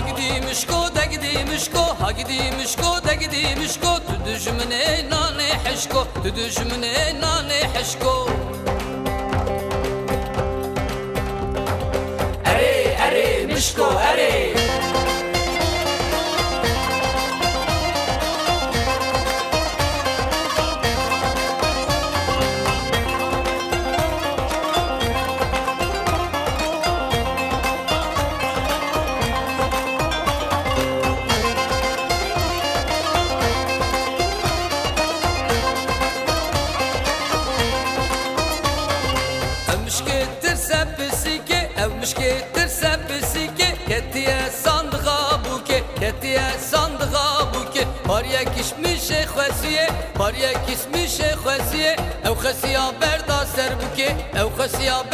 gidi mişko de gidi mişko Ha gidi mişko de gidi mişko Tu düşmüne nane heşko Tu düşmüne nane heşko sepesike Evmişketir sepesike Ketiye sandığa buke Ketiye sandığa buke Pariye kişmiş ekhvesiye Pariye kişmiş ekhvesiye Ev khesiya berda ser buke Ev khesiya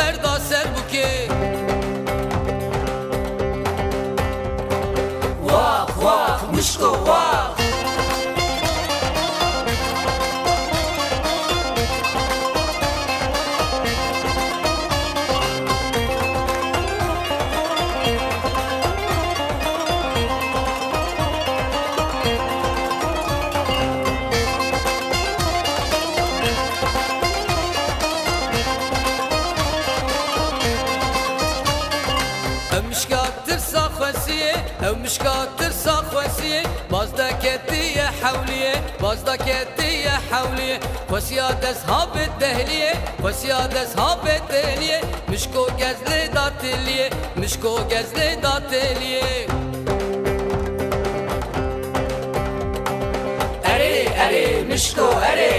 مشكا ترسا خوسي أو مشكا ترسا خوسي بازدا كتي يا حولي بازدا كتي يا حولي خوسيا دس هاب الدهلي خوسيا دس هاب الدهلي مشكو جزلي داتلي مشكو جزلي اري اري مشكو اري